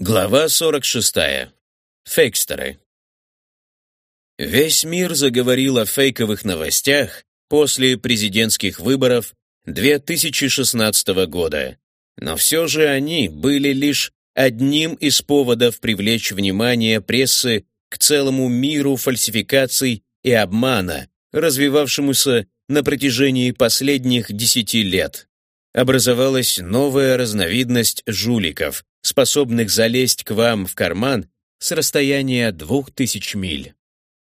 Глава 46. Фейкстеры. Весь мир заговорил о фейковых новостях после президентских выборов 2016 года, но все же они были лишь одним из поводов привлечь внимание прессы к целому миру фальсификаций и обмана, развивавшемуся на протяжении последних десяти лет. Образовалась новая разновидность жуликов, способных залезть к вам в карман с расстояния двух тысяч миль.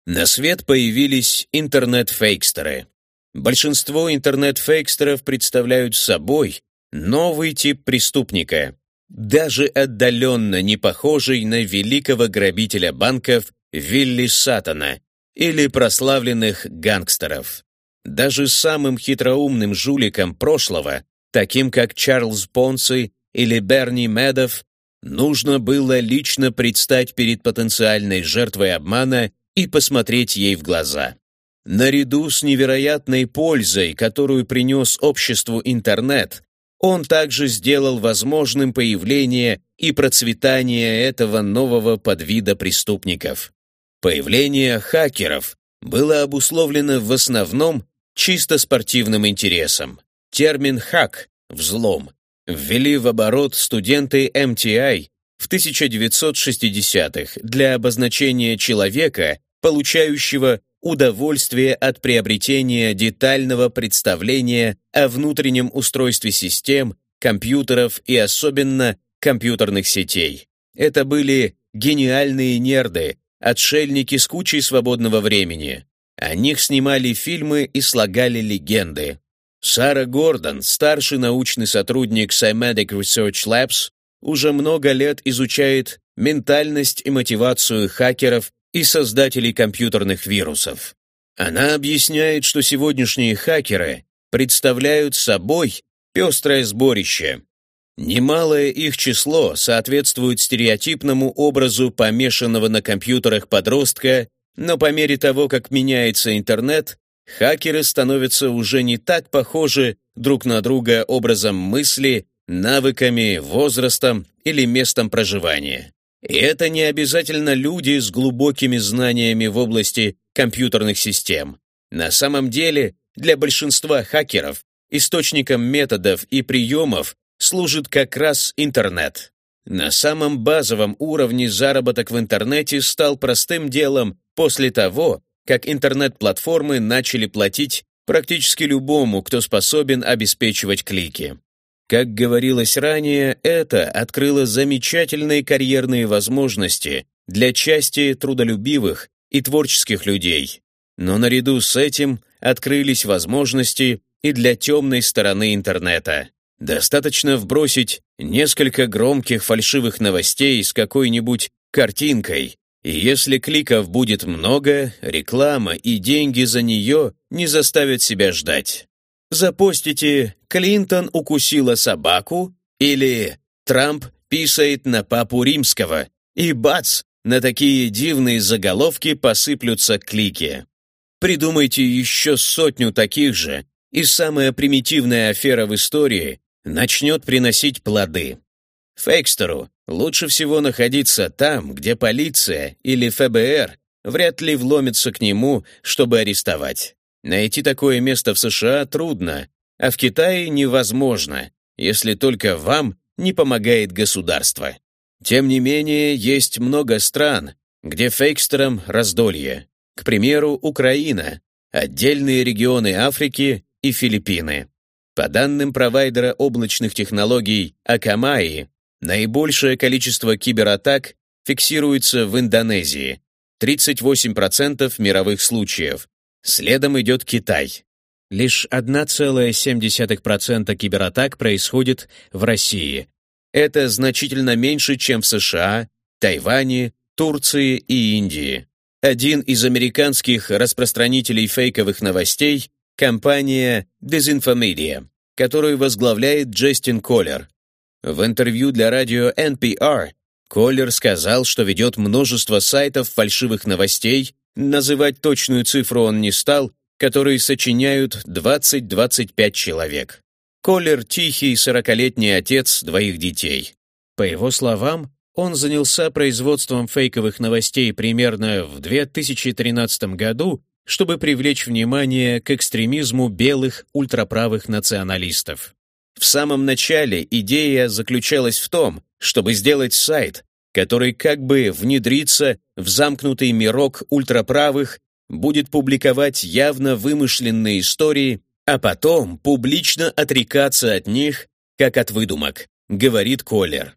На свет появились интернет-фейкстеры. Большинство интернет-фейкстеров представляют собой новый тип преступника, даже отдаленно не похожий на великого грабителя банков Вилли Сатана или прославленных гангстеров. Даже самым хитроумным жуликам прошлого, таким как Чарльз Понси или Берни Медов, нужно было лично предстать перед потенциальной жертвой обмана и посмотреть ей в глаза. Наряду с невероятной пользой, которую принес обществу интернет, он также сделал возможным появление и процветание этого нового подвида преступников. Появление хакеров было обусловлено в основном чисто спортивным интересом. Термин «хак» — «взлом» ввели в оборот студенты MTI в 1960-х для обозначения человека, получающего удовольствие от приобретения детального представления о внутреннем устройстве систем, компьютеров и особенно компьютерных сетей. Это были гениальные нерды, отшельники с кучей свободного времени. О них снимали фильмы и слагали легенды. Сара Гордон, старший научный сотрудник Cymatic Research Labs, уже много лет изучает ментальность и мотивацию хакеров и создателей компьютерных вирусов. Она объясняет, что сегодняшние хакеры представляют собой пестрое сборище. Немалое их число соответствует стереотипному образу помешанного на компьютерах подростка, но по мере того, как меняется интернет, хакеры становятся уже не так похожи друг на друга образом мысли, навыками, возрастом или местом проживания. И это не обязательно люди с глубокими знаниями в области компьютерных систем. На самом деле, для большинства хакеров источником методов и приемов служит как раз интернет. На самом базовом уровне заработок в интернете стал простым делом после того, как интернет-платформы начали платить практически любому, кто способен обеспечивать клики. Как говорилось ранее, это открыло замечательные карьерные возможности для части трудолюбивых и творческих людей. Но наряду с этим открылись возможности и для темной стороны интернета. Достаточно вбросить несколько громких фальшивых новостей с какой-нибудь картинкой, и если кликов будет много, реклама и деньги за нее не заставят себя ждать. Запостите «Клинтон укусила собаку» или «Трамп писает на папу римского» и бац, на такие дивные заголовки посыплются клики. Придумайте еще сотню таких же, и самая примитивная афера в истории начнет приносить плоды. Фейкстеру лучше всего находиться там, где полиция или ФБР вряд ли вломится к нему, чтобы арестовать. Найти такое место в США трудно, а в Китае невозможно, если только вам не помогает государство. Тем не менее, есть много стран, где фейкстерам раздолье. К примеру, Украина, отдельные регионы Африки и Филиппины. По данным провайдера облачных технологий Акамаи, Наибольшее количество кибератак фиксируется в Индонезии – 38% мировых случаев. Следом идет Китай. Лишь 1,7% кибератак происходит в России. Это значительно меньше, чем в США, Тайване, Турции и Индии. Один из американских распространителей фейковых новостей – компания Disinfomedia, которую возглавляет Джастин Коллер. В интервью для радио NPR Коллер сказал, что ведет множество сайтов фальшивых новостей, называть точную цифру он не стал, которые сочиняют 20-25 человек. Коллер – тихий, сорокалетний отец двоих детей. По его словам, Он занялся производством фейковых новостей примерно в 2013 году, чтобы привлечь внимание к экстремизму белых ультраправых националистов. В самом начале идея заключалась в том, чтобы сделать сайт, который как бы внедрится в замкнутый мирок ультраправых, будет публиковать явно вымышленные истории, а потом публично отрекаться от них, как от выдумок, говорит Коллер.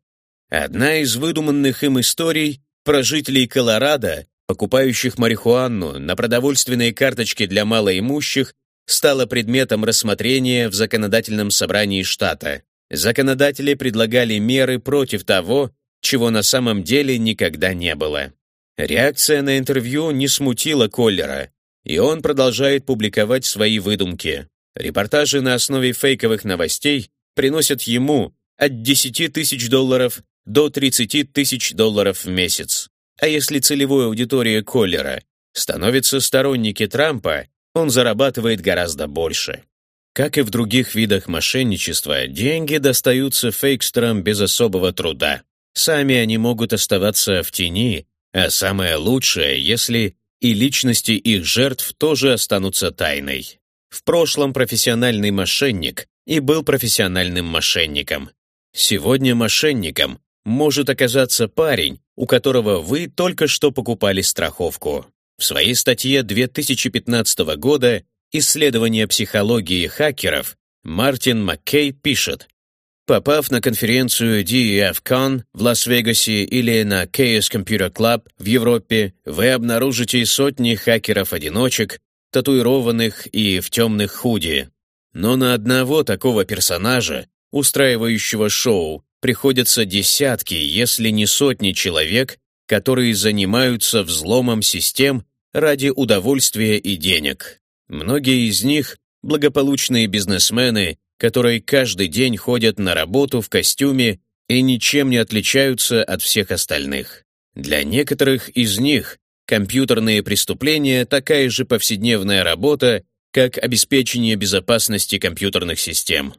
Одна из выдуманных им историй про жителей Колорадо, покупающих марихуану на продовольственные карточки для малоимущих, стала предметом рассмотрения в законодательном собрании штата. Законодатели предлагали меры против того, чего на самом деле никогда не было. Реакция на интервью не смутила Коллера, и он продолжает публиковать свои выдумки. Репортажи на основе фейковых новостей приносят ему от 10 тысяч долларов до 30 тысяч долларов в месяц. А если целевой аудитория Коллера становится сторонники Трампа, он зарабатывает гораздо больше. Как и в других видах мошенничества, деньги достаются фейкстерам без особого труда. Сами они могут оставаться в тени, а самое лучшее, если и личности их жертв тоже останутся тайной. В прошлом профессиональный мошенник и был профессиональным мошенником. Сегодня мошенником может оказаться парень, у которого вы только что покупали страховку. В своей статье 2015 года «Исследование психологии хакеров» Мартин Маккей пишет, Попав на конференцию DEFCON в Лас-Вегасе или на Chaos Computer Club в Европе, вы обнаружите сотни хакеров-одиночек, татуированных и в темных худи. Но на одного такого персонажа, устраивающего шоу, приходятся десятки, если не сотни человек, которые занимаются взломом систем ради удовольствия и денег. Многие из них – благополучные бизнесмены которые каждый день ходят на работу в костюме и ничем не отличаются от всех остальных. Для некоторых из них компьютерные преступления такая же повседневная работа, как обеспечение безопасности компьютерных систем.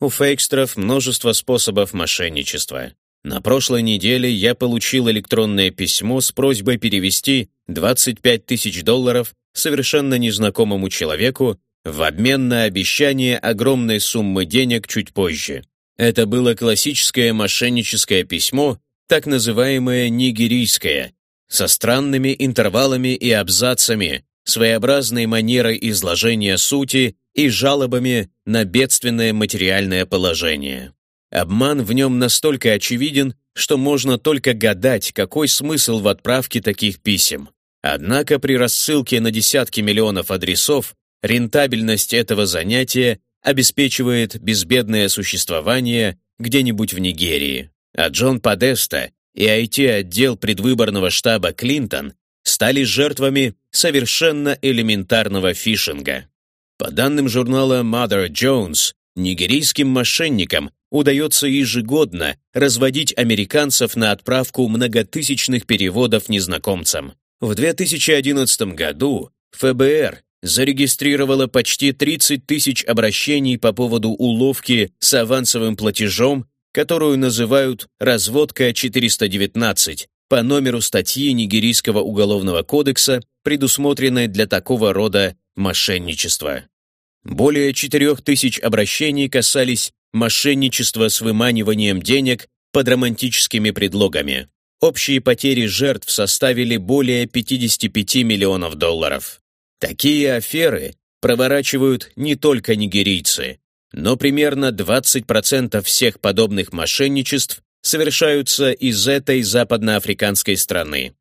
У фейкстеров множество способов мошенничества. На прошлой неделе я получил электронное письмо с просьбой перевести 25 тысяч долларов совершенно незнакомому человеку в обмен на обещание огромной суммы денег чуть позже. Это было классическое мошенническое письмо, так называемое нигерийское, со странными интервалами и абзацами, своеобразной манерой изложения сути и жалобами на бедственное материальное положение. Обман в нем настолько очевиден, что можно только гадать, какой смысл в отправке таких писем. Однако при рассылке на десятки миллионов адресов Рентабельность этого занятия обеспечивает безбедное существование где-нибудь в Нигерии. А Джон Подеста и IT-отдел предвыборного штаба Клинтон стали жертвами совершенно элементарного фишинга. По данным журнала Mother Jones, нигерийским мошенникам удается ежегодно разводить американцев на отправку многотысячных переводов незнакомцам. В 2011 году ФБР зарегистрировала почти 30 тысяч обращений по поводу уловки с авансовым платежом, которую называют «разводка 419» по номеру статьи Нигерийского уголовного кодекса, предусмотренной для такого рода мошенничества. Более 4 тысяч обращений касались мошенничества с выманиванием денег под романтическими предлогами. Общие потери жертв составили более 55 миллионов долларов. Такие аферы проворачивают не только нигерийцы, но примерно 20% всех подобных мошенничеств совершаются из этой западноафриканской страны.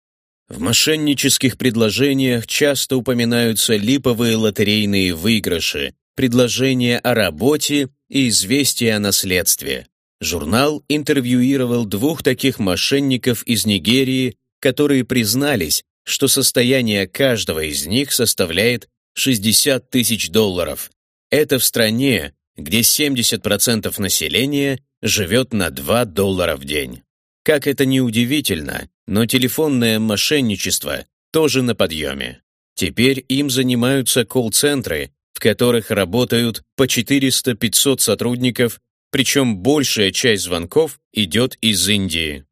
В мошеннических предложениях часто упоминаются липовые лотерейные выигрыши, предложения о работе и известия о наследстве. Журнал интервьюировал двух таких мошенников из Нигерии, которые признались, что состояние каждого из них составляет 60 тысяч долларов. Это в стране, где 70% населения живет на 2 доллара в день. Как это ни удивительно, но телефонное мошенничество тоже на подъеме. Теперь им занимаются колл-центры, в которых работают по 400-500 сотрудников, причем большая часть звонков идет из Индии.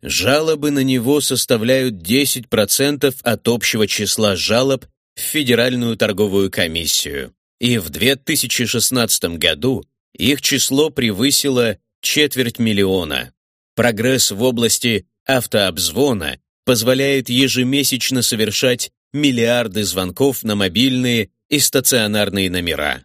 жалобы на него составляют 10% от общего числа жалоб в Федеральную торговую комиссию, и в 2016 году их число превысило четверть миллиона. Прогресс в области автообзвона позволяет ежемесячно совершать миллиарды звонков на мобильные и стационарные номера.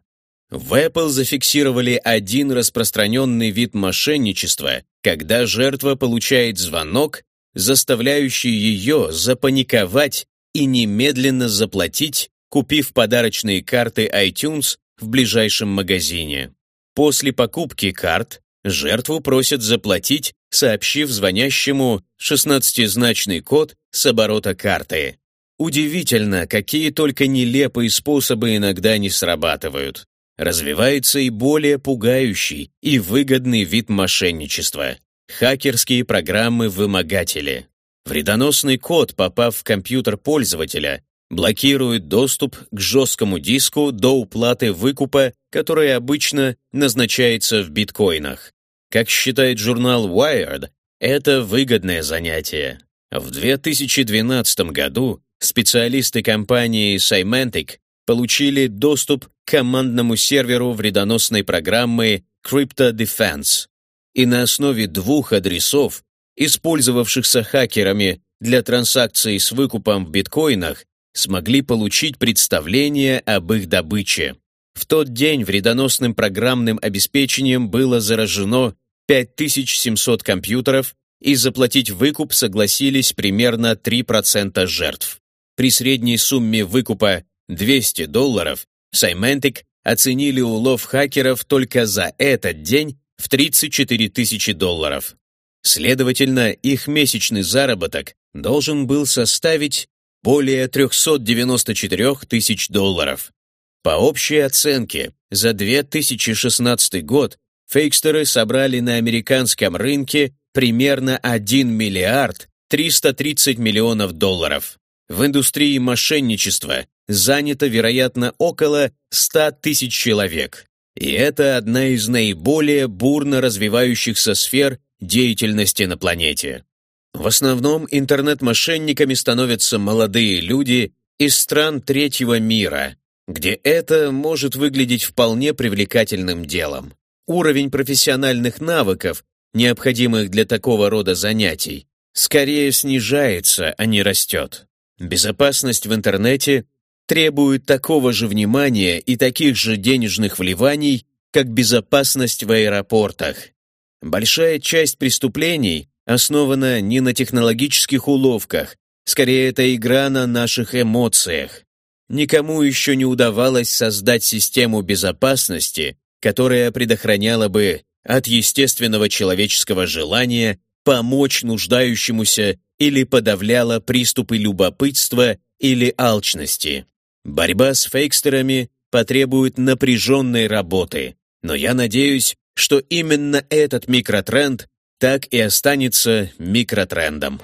В Apple зафиксировали один распространенный вид мошенничества, когда жертва получает звонок, заставляющий ее запаниковать и немедленно заплатить, купив подарочные карты iTunes в ближайшем магазине. После покупки карт жертву просят заплатить, сообщив звонящему 16-значный код с оборота карты. Удивительно, какие только нелепые способы иногда не срабатывают развивается и более пугающий и выгодный вид мошенничества – хакерские программы-вымогатели. Вредоносный код, попав в компьютер пользователя, блокирует доступ к жесткому диску до уплаты выкупа, который обычно назначается в биткоинах. Как считает журнал Wired, это выгодное занятие. В 2012 году специалисты компании Symantec получили доступ к командному серверу вредоносной программы Crypto Defense. И на основе двух адресов, использовавшихся хакерами для транзакций с выкупом в биткоинах, смогли получить представление об их добыче. В тот день вредоносным программным обеспечением было заражено 5700 компьютеров, и заплатить выкуп согласились примерно 3% жертв. При средней сумме выкупа 200 долларов, Symantec оценили улов хакеров только за этот день в 34 тысячи долларов. Следовательно, их месячный заработок должен был составить более 394 тысяч долларов. По общей оценке, за 2016 год фейкстеры собрали на американском рынке примерно 1 миллиард 330 миллионов долларов. В индустрии мошенничества занято, вероятно, около 100 тысяч человек. И это одна из наиболее бурно развивающихся сфер деятельности на планете. В основном интернет-мошенниками становятся молодые люди из стран третьего мира, где это может выглядеть вполне привлекательным делом. Уровень профессиональных навыков, необходимых для такого рода занятий, скорее снижается, а не растет. Безопасность в интернете требует такого же внимания и таких же денежных вливаний, как безопасность в аэропортах. Большая часть преступлений основана не на технологических уловках, скорее это игра на наших эмоциях. Никому еще не удавалось создать систему безопасности, которая предохраняла бы от естественного человеческого желания помочь нуждающемуся или подавляла приступы любопытства или алчности. Борьба с фейкстерами потребует напряженной работы, но я надеюсь, что именно этот микротренд так и останется микротрендом.